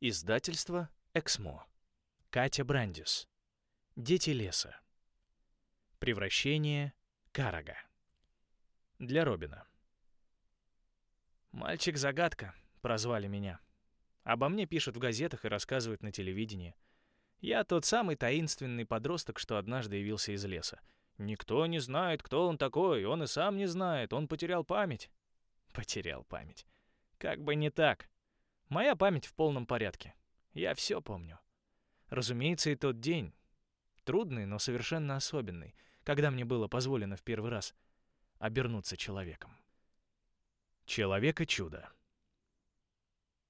Издательство «Эксмо». Катя Брандис. Дети леса. Превращение Карага. Для Робина. «Мальчик-загадка», — прозвали меня. Обо мне пишут в газетах и рассказывают на телевидении. Я тот самый таинственный подросток, что однажды явился из леса. Никто не знает, кто он такой, он и сам не знает, он потерял память. Потерял память. Как бы не так. Моя память в полном порядке. Я все помню. Разумеется, и тот день. Трудный, но совершенно особенный, когда мне было позволено в первый раз обернуться человеком. Человека-чудо.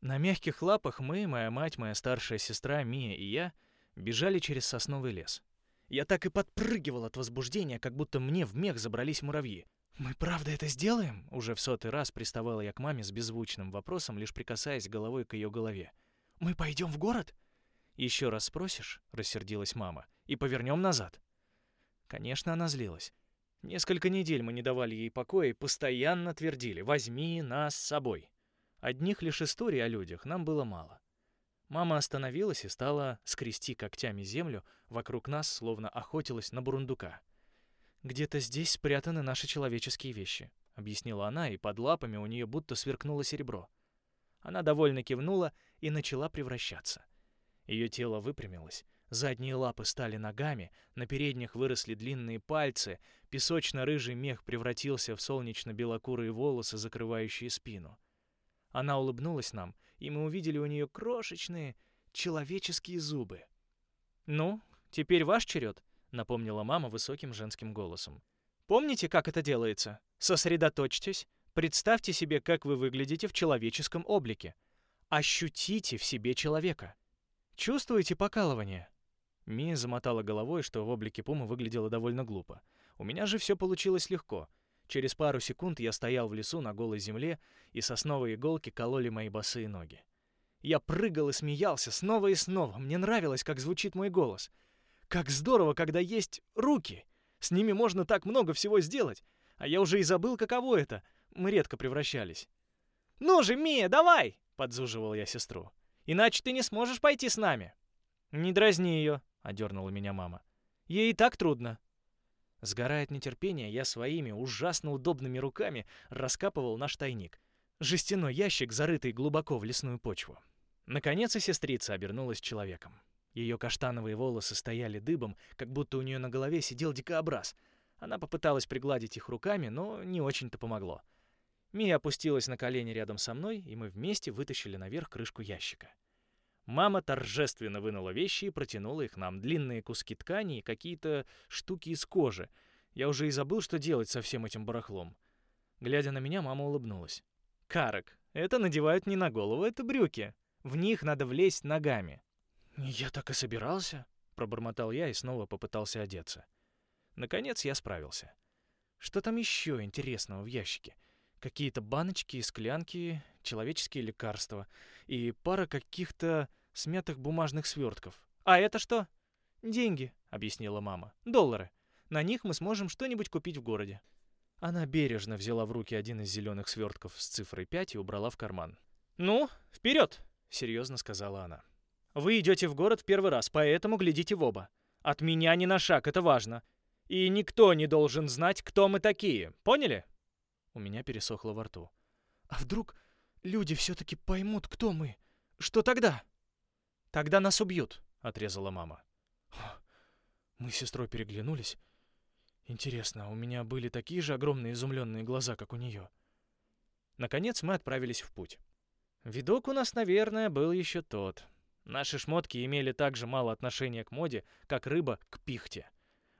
На мягких лапах мы, моя мать, моя старшая сестра Мия и я бежали через сосновый лес. Я так и подпрыгивал от возбуждения, как будто мне в мех забрались муравьи. «Мы правда это сделаем?» Уже в сотый раз приставала я к маме с беззвучным вопросом, лишь прикасаясь головой к ее голове. «Мы пойдем в город?» «Еще раз спросишь?» — рассердилась мама. «И повернем назад». Конечно, она злилась. Несколько недель мы не давали ей покоя и постоянно твердили «возьми нас с собой». Одних лишь историй о людях нам было мало. Мама остановилась и стала скрести когтями землю вокруг нас, словно охотилась на бурундука. «Где-то здесь спрятаны наши человеческие вещи», — объяснила она, и под лапами у нее будто сверкнуло серебро. Она довольно кивнула и начала превращаться. Ее тело выпрямилось, задние лапы стали ногами, на передних выросли длинные пальцы, песочно-рыжий мех превратился в солнечно-белокурые волосы, закрывающие спину. Она улыбнулась нам, и мы увидели у нее крошечные человеческие зубы. «Ну, теперь ваш черед», напомнила мама высоким женским голосом. Помните, как это делается? Сосредоточьтесь, представьте себе, как вы выглядите в человеческом облике. Ощутите в себе человека. Чувствуете покалывание? Мия замотала головой, что в облике Пумы выглядело довольно глупо. У меня же все получилось легко. Через пару секунд я стоял в лесу на голой земле, и сосновые иголки кололи мои босые ноги. Я прыгал и смеялся снова и снова. Мне нравилось, как звучит мой голос — как здорово, когда есть руки. С ними можно так много всего сделать. А я уже и забыл, каково это. Мы редко превращались. «Ну же, Мия, давай!» — подзуживал я сестру. «Иначе ты не сможешь пойти с нами». «Не дразни ее», — одернула меня мама. «Ей и так трудно». Сгорая от нетерпения, я своими ужасно удобными руками раскапывал наш тайник. Жестяной ящик, зарытый глубоко в лесную почву. Наконец и сестрица обернулась человеком. Ее каштановые волосы стояли дыбом, как будто у нее на голове сидел дикообраз. Она попыталась пригладить их руками, но не очень-то помогло. Мия опустилась на колени рядом со мной, и мы вместе вытащили наверх крышку ящика. Мама торжественно вынула вещи и протянула их нам. Длинные куски ткани и какие-то штуки из кожи. Я уже и забыл, что делать со всем этим барахлом. Глядя на меня, мама улыбнулась. «Карок, это надевают не на голову, это брюки. В них надо влезть ногами. «Я так и собирался», — пробормотал я и снова попытался одеться. Наконец я справился. Что там еще интересного в ящике? Какие-то баночки и склянки, человеческие лекарства и пара каких-то смятых бумажных свертков. «А это что?» «Деньги», — объяснила мама. «Доллары. На них мы сможем что-нибудь купить в городе». Она бережно взяла в руки один из зеленых свертков с цифрой 5 и убрала в карман. «Ну, вперед!» — серьезно сказала она. Вы идете в город в первый раз, поэтому глядите в оба. От меня ни на шаг, это важно. И никто не должен знать, кто мы такие. Поняли? У меня пересохло во рту. А вдруг люди все-таки поймут, кто мы? Что тогда? Тогда нас убьют, отрезала мама. Мы с сестрой переглянулись. Интересно, у меня были такие же огромные изумленные глаза, как у нее. Наконец мы отправились в путь. Видок у нас, наверное, был еще тот. Наши шмотки имели так же мало отношения к моде, как рыба к пихте.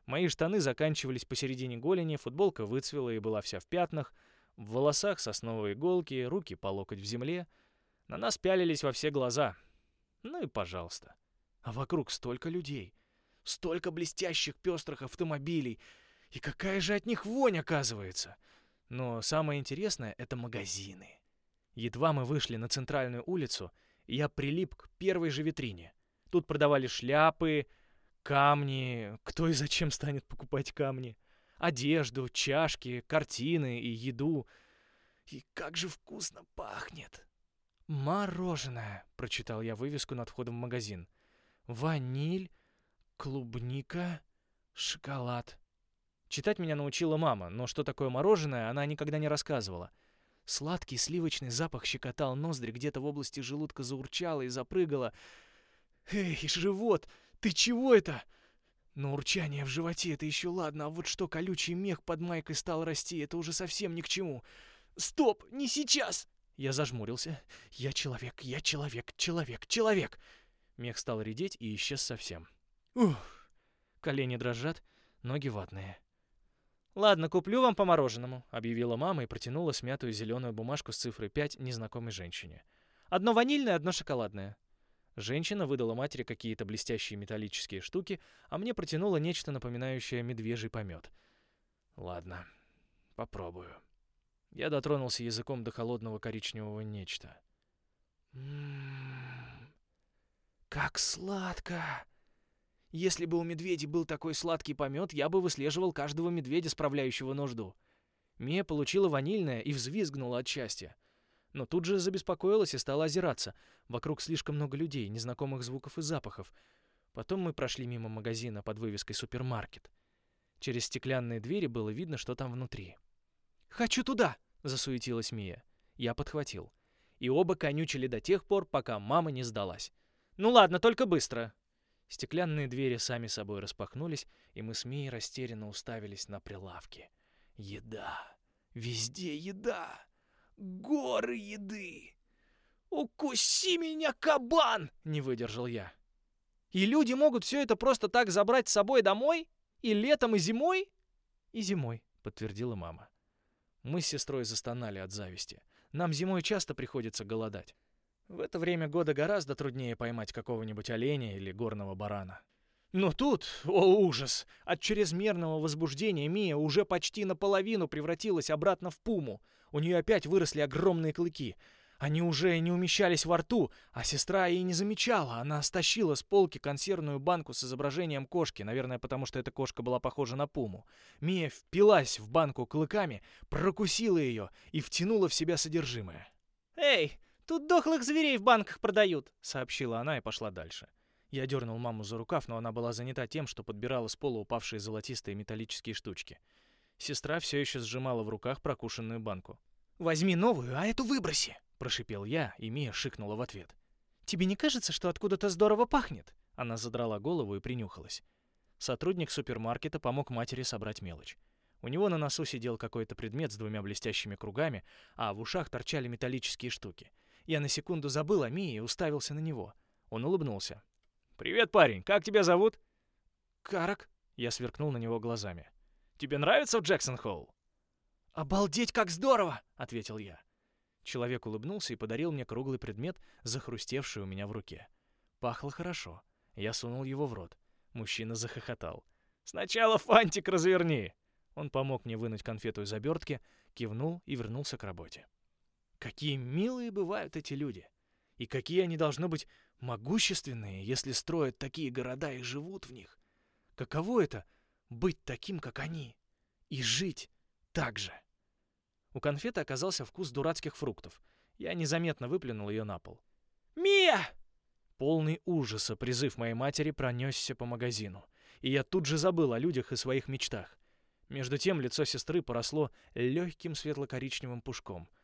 Мои штаны заканчивались посередине голени, футболка выцвела и была вся в пятнах, в волосах сосновые иголки, руки по локоть в земле. На нас пялились во все глаза. Ну и пожалуйста. А вокруг столько людей, столько блестящих пестрых автомобилей, и какая же от них вонь оказывается. Но самое интересное — это магазины. Едва мы вышли на центральную улицу — я прилип к первой же витрине. Тут продавали шляпы, камни, кто и зачем станет покупать камни, одежду, чашки, картины и еду. И как же вкусно пахнет. «Мороженое», — прочитал я вывеску над входом в магазин. «Ваниль, клубника, шоколад». Читать меня научила мама, но что такое мороженое, она никогда не рассказывала. Сладкий сливочный запах щекотал ноздри, где-то в области желудка заурчало и запрыгало. «Эй, живот, ты чего это?» Но урчание в животе — это еще ладно, а вот что колючий мех под майкой стал расти, это уже совсем ни к чему. «Стоп, не сейчас!» Я зажмурился. «Я человек, я человек, человек, человек!» Мех стал редеть и исчез совсем. Ух! Колени дрожат, ноги ватные. «Ладно, куплю вам по мороженому», — объявила мама и протянула смятую зеленую бумажку с цифрой 5 незнакомой женщине. «Одно ванильное, одно шоколадное». Женщина выдала матери какие-то блестящие металлические штуки, а мне протянула нечто напоминающее медвежий помет. «Ладно, попробую». Я дотронулся языком до холодного коричневого нечто. «Ммм, как сладко!» Если бы у медведей был такой сладкий помет, я бы выслеживал каждого медведя, справляющего нужду. Мия получила ванильное и взвизгнула от счастья. Но тут же забеспокоилась и стала озираться. Вокруг слишком много людей, незнакомых звуков и запахов. Потом мы прошли мимо магазина под вывеской «Супермаркет». Через стеклянные двери было видно, что там внутри. «Хочу туда!» — засуетилась Мия. Я подхватил. И оба конючили до тех пор, пока мама не сдалась. «Ну ладно, только быстро!» Стеклянные двери сами собой распахнулись, и мы с Мией растерянно уставились на прилавки. Еда. Везде еда. Горы еды. «Укуси меня, кабан!» — не выдержал я. «И люди могут все это просто так забрать с собой домой? И летом, и зимой?» «И зимой», — подтвердила мама. Мы с сестрой застонали от зависти. Нам зимой часто приходится голодать. В это время года гораздо труднее поймать какого-нибудь оленя или горного барана. Но тут, о ужас, от чрезмерного возбуждения Мия уже почти наполовину превратилась обратно в пуму. У нее опять выросли огромные клыки. Они уже не умещались во рту, а сестра и не замечала. Она стащила с полки консервную банку с изображением кошки, наверное, потому что эта кошка была похожа на пуму. Мия впилась в банку клыками, прокусила ее и втянула в себя содержимое. «Эй, «Тут дохлых зверей в банках продают», — сообщила она и пошла дальше. Я дернул маму за рукав, но она была занята тем, что подбирала с пола упавшие золотистые металлические штучки. Сестра все еще сжимала в руках прокушенную банку. «Возьми новую, а эту выброси!» — прошипел я, и Мия шикнула в ответ. «Тебе не кажется, что откуда-то здорово пахнет?» Она задрала голову и принюхалась. Сотрудник супермаркета помог матери собрать мелочь. У него на носу сидел какой-то предмет с двумя блестящими кругами, а в ушах торчали металлические штуки. Я на секунду забыл о Мии и уставился на него. Он улыбнулся. «Привет, парень. Как тебя зовут?» «Карак». Я сверкнул на него глазами. «Тебе нравится в Джексон-Холл?» «Обалдеть, как здорово!» — ответил я. Человек улыбнулся и подарил мне круглый предмет, захрустевший у меня в руке. Пахло хорошо. Я сунул его в рот. Мужчина захохотал. «Сначала фантик разверни!» Он помог мне вынуть конфету из обертки, кивнул и вернулся к работе. Какие милые бывают эти люди. И какие они должны быть могущественные, если строят такие города и живут в них. Каково это — быть таким, как они, и жить так же? У конфеты оказался вкус дурацких фруктов. Я незаметно выплюнул ее на пол. «Мия!» Полный ужаса призыв моей матери пронесся по магазину. И я тут же забыл о людях и своих мечтах. Между тем лицо сестры поросло легким светло-коричневым пушком —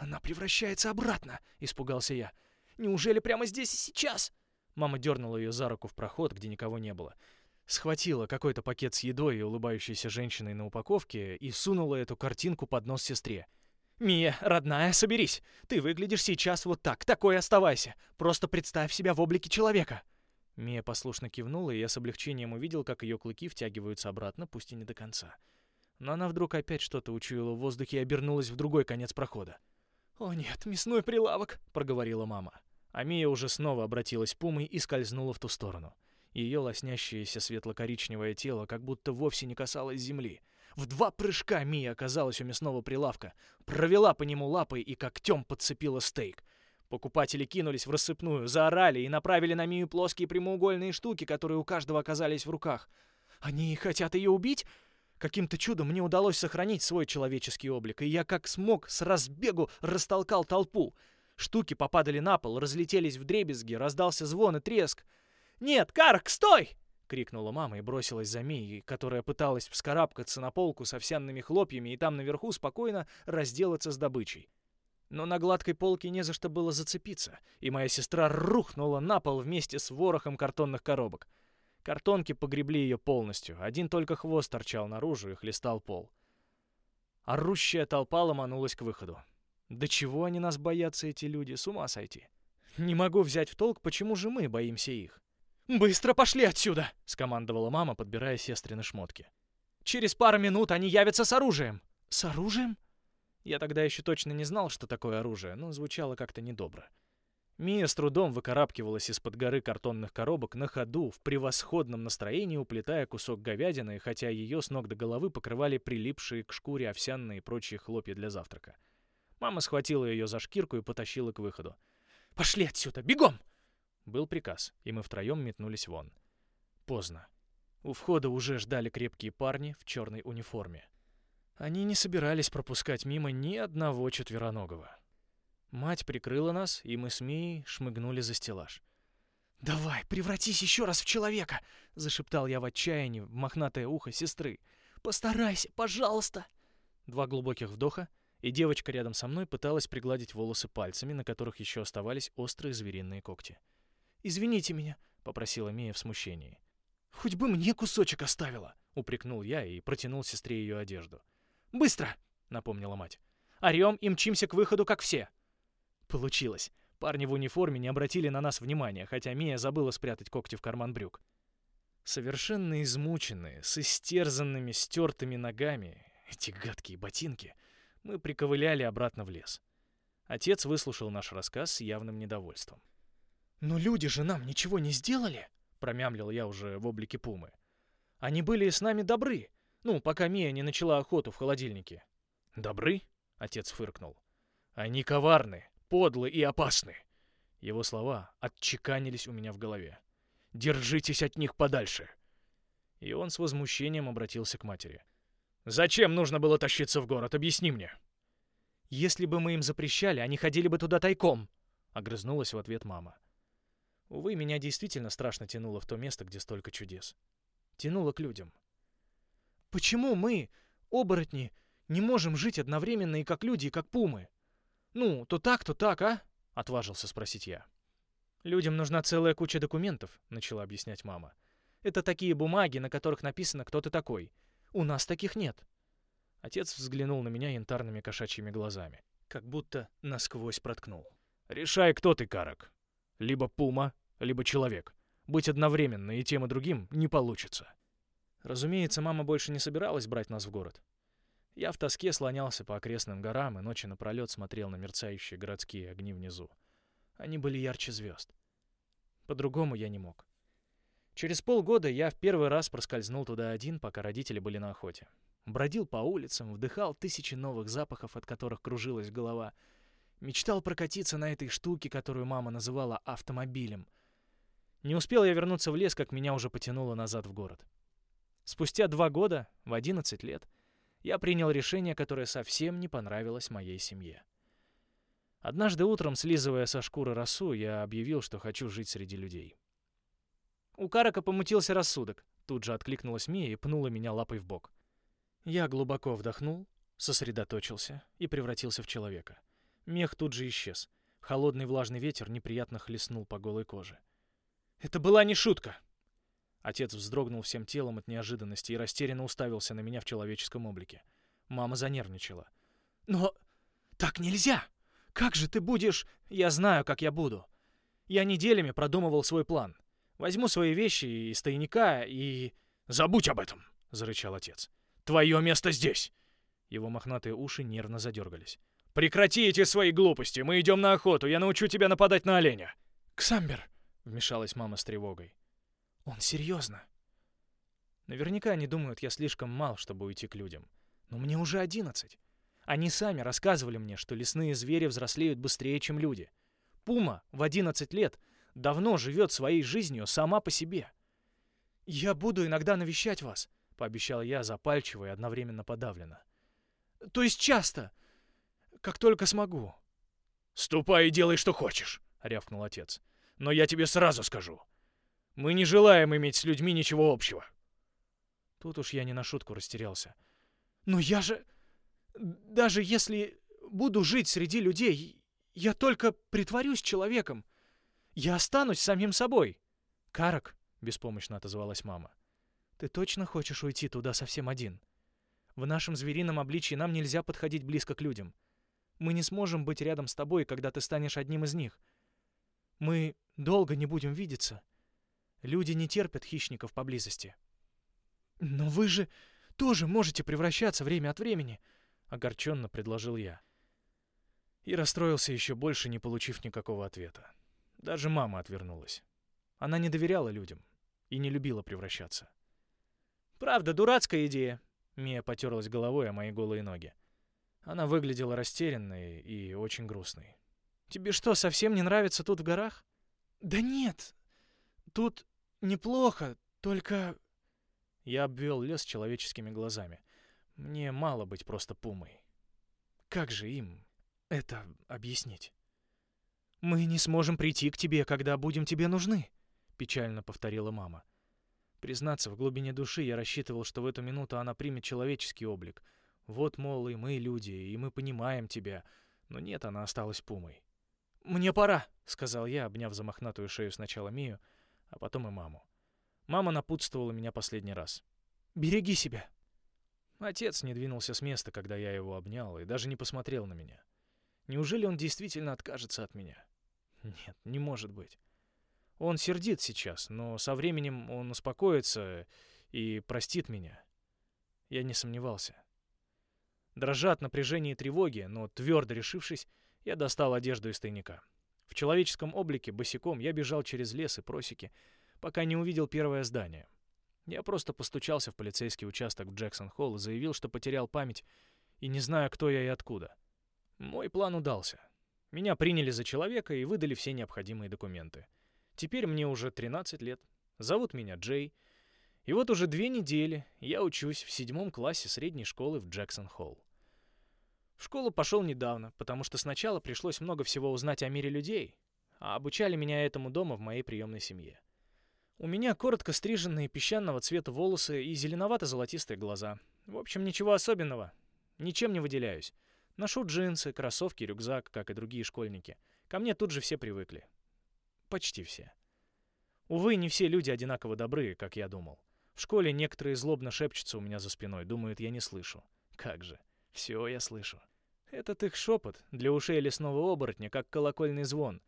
«Она превращается обратно!» — испугался я. «Неужели прямо здесь и сейчас?» Мама дернула ее за руку в проход, где никого не было. Схватила какой-то пакет с едой и улыбающейся женщиной на упаковке и сунула эту картинку под нос сестре. «Мия, родная, соберись! Ты выглядишь сейчас вот так, такой оставайся! Просто представь себя в облике человека!» Мия послушно кивнула, и я с облегчением увидел, как ее клыки втягиваются обратно, пусть и не до конца. Но она вдруг опять что-то учуяла в воздухе и обернулась в другой конец прохода. «О нет, мясной прилавок», — проговорила мама. А Мия уже снова обратилась пумой и скользнула в ту сторону. Ее лоснящееся светло-коричневое тело как будто вовсе не касалось земли. В два прыжка Мия оказалась у мясного прилавка, провела по нему лапой и когтем подцепила стейк. Покупатели кинулись в рассыпную, заорали и направили на Мию плоские прямоугольные штуки, которые у каждого оказались в руках. «Они хотят ее убить?» Каким-то чудом мне удалось сохранить свой человеческий облик, и я как смог с разбегу растолкал толпу. Штуки попадали на пол, разлетелись в дребезги, раздался звон и треск. «Нет, Карк, стой!» — крикнула мама и бросилась за Мией, которая пыталась вскарабкаться на полку с овсяными хлопьями и там наверху спокойно разделаться с добычей. Но на гладкой полке не за что было зацепиться, и моя сестра рухнула на пол вместе с ворохом картонных коробок. Картонки погребли ее полностью, один только хвост торчал наружу и хлестал пол. Орущая толпа ломанулась к выходу. Да чего они нас боятся, эти люди, с ума сойти. Не могу взять в толк, почему же мы боимся их. «Быстро пошли отсюда!» — скомандовала мама, подбирая сестрины шмотки. «Через пару минут они явятся с оружием!» «С оружием?» Я тогда еще точно не знал, что такое оружие, но звучало как-то недобро. Мия с трудом выкарабкивалась из-под горы картонных коробок на ходу, в превосходном настроении уплетая кусок говядины, хотя ее с ног до головы покрывали прилипшие к шкуре овсяные и прочие хлопья для завтрака. Мама схватила ее за шкирку и потащила к выходу. «Пошли отсюда! Бегом!» Был приказ, и мы втроем метнулись вон. Поздно. У входа уже ждали крепкие парни в черной униформе. Они не собирались пропускать мимо ни одного четвероногого. Мать прикрыла нас, и мы с Мией шмыгнули за стеллаж. «Давай, превратись еще раз в человека!» — зашептал я в отчаянии в мохнатое ухо сестры. «Постарайся, пожалуйста!» Два глубоких вдоха, и девочка рядом со мной пыталась пригладить волосы пальцами, на которых еще оставались острые звериные когти. «Извините меня», — попросила Мия в смущении. «Хоть бы мне кусочек оставила», — упрекнул я и протянул сестре ее одежду. «Быстро!» — напомнила мать. «Орем и мчимся к выходу, как все!» Получилось. Парни в униформе не обратили на нас внимания, хотя Мия забыла спрятать когти в карман брюк. Совершенно измученные, с истерзанными, стертыми ногами, эти гадкие ботинки — мы приковыляли обратно в лес. Отец выслушал наш рассказ с явным недовольством. «Но люди же нам ничего не сделали!» — промямлил я уже в облике пумы. «Они были с нами добры, ну, пока Мия не начала охоту в холодильнике». «Добры?» — отец фыркнул. «Они коварны, подлы и опасны». Его слова отчеканились у меня в голове. «Держитесь от них подальше!» И он с возмущением обратился к матери. Зачем нужно было тащиться в город? Объясни мне. Если бы мы им запрещали, они ходили бы туда тайком, огрызнулась в ответ мама. Увы, меня действительно страшно тянуло в то место, где столько чудес. Тянуло к людям. Почему мы, оборотни, не можем жить одновременно и как люди, и как пумы? Ну, то так, то так, а? отважился спросить я. Людям нужна целая куча документов, начала объяснять мама. Это такие бумаги, на которых написано, кто ты такой. У нас таких нет. Отец взглянул на меня янтарными кошачьими глазами, как будто насквозь проткнул. Решай, кто ты, Карак. Либо пума, либо человек. Быть одновременно и тем и другим не получится. Разумеется, мама больше не собиралась брать нас в город. Я в тоске слонялся по окрестным горам и ночи напролет смотрел на мерцающие городские огни внизу. Они были ярче звезд. По-другому я не мог. Через полгода я в первый раз проскользнул туда один, пока родители были на охоте. Бродил по улицам, вдыхал тысячи новых запахов, от которых кружилась голова. Мечтал прокатиться на этой штуке, которую мама называла автомобилем. Не успел я вернуться в лес, как меня уже потянуло назад в город. Спустя два года, в 11 лет, я принял решение, которое совсем не понравилось моей семье. Однажды утром, слизывая со шкуры росу, я объявил, что хочу жить среди людей. У Карака помутился рассудок. Тут же откликнулась Мия и пнула меня лапой в бок. Я глубоко вдохнул, сосредоточился и превратился в человека. Мех тут же исчез. Холодный влажный ветер неприятно хлестнул по голой коже. «Это была не шутка!» Отец вздрогнул всем телом от неожиданности и растерянно уставился на меня в человеческом облике. Мама занервничала. «Но так нельзя! Как же ты будешь...» «Я знаю, как я буду. Я неделями продумывал свой план. Возьму свои вещи из тайника и... Забудь об этом, зарычал отец. Твое место здесь. Его мохнатые уши нервно задергались. Прекрати эти свои глупости. Мы идем на охоту. Я научу тебя нападать на оленя. Ксамбер, вмешалась мама с тревогой. Он серьезно. Наверняка они думают, я слишком мал, чтобы уйти к людям. Но мне уже одиннадцать. Они сами рассказывали мне, что лесные звери взрослеют быстрее, чем люди. Пума в одиннадцать лет давно живет своей жизнью сама по себе. «Я буду иногда навещать вас», — пообещал я запальчиво и одновременно подавленно. «То есть часто, как только смогу». «Ступай и делай, что хочешь», — рявкнул отец. «Но я тебе сразу скажу. Мы не желаем иметь с людьми ничего общего». Тут уж я не на шутку растерялся. «Но я же... Даже если буду жить среди людей, я только притворюсь человеком. Я останусь самим собой». «Карак», — беспомощно отозвалась мама, — «ты точно хочешь уйти туда совсем один? В нашем зверином обличии нам нельзя подходить близко к людям. Мы не сможем быть рядом с тобой, когда ты станешь одним из них. Мы долго не будем видеться. Люди не терпят хищников поблизости». «Но вы же тоже можете превращаться время от времени», — огорченно предложил я. И расстроился еще больше, не получив никакого ответа. Даже мама отвернулась. Она не доверяла людям и не любила превращаться. «Правда, дурацкая идея», — Мия потерлась головой о мои голые ноги. Она выглядела растерянной и очень грустной. «Тебе что, совсем не нравится тут в горах?» «Да нет, тут неплохо, только...» Я обвел лес человеческими глазами. Мне мало быть просто пумой. Как же им это объяснить? «Мы не сможем прийти к тебе, когда будем тебе нужны», — печально повторила мама. Признаться, в глубине души я рассчитывал, что в эту минуту она примет человеческий облик. Вот, мол, и мы люди, и мы понимаем тебя. Но нет, она осталась пумой. «Мне пора», — сказал я, обняв за мохнатую шею сначала Мию, а потом и маму. Мама напутствовала меня последний раз. «Береги себя». Отец не двинулся с места, когда я его обнял, и даже не посмотрел на меня. Неужели он действительно откажется от меня? Нет, не может быть. Он сердит сейчас, но со временем он успокоится и простит меня. Я не сомневался. Дрожа от напряжения и тревоги, но твердо решившись, я достал одежду из тайника. В человеческом облике босиком я бежал через лес и просеки, пока не увидел первое здание. Я просто постучался в полицейский участок в Джексон-Холл и заявил, что потерял память и не знаю, кто я и откуда. Мой план удался. Меня приняли за человека и выдали все необходимые документы. Теперь мне уже 13 лет. Зовут меня Джей. И вот уже две недели я учусь в седьмом классе средней школы в Джексон-Холл. В школу пошел недавно, потому что сначала пришлось много всего узнать о мире людей, а обучали меня этому дома в моей приемной семье. У меня коротко стриженные песчаного цвета волосы и зеленовато-золотистые глаза. В общем, ничего особенного. Ничем не выделяюсь. Ношу джинсы, кроссовки, рюкзак, как и другие школьники. Ко мне тут же все привыкли. Почти все. Увы, не все люди одинаково добры, как я думал. В школе некоторые злобно шепчутся у меня за спиной, думают, я не слышу. Как же. Все я слышу. Этот их шепот для ушей лесного оборотня, как колокольный звон.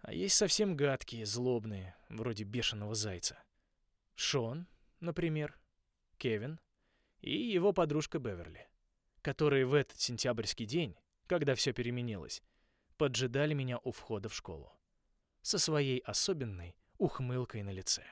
А есть совсем гадкие, злобные, вроде бешеного зайца. Шон, например, Кевин и его подружка Беверли которые в этот сентябрьский день, когда все переменилось, поджидали меня у входа в школу со своей особенной ухмылкой на лице.